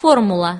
формула.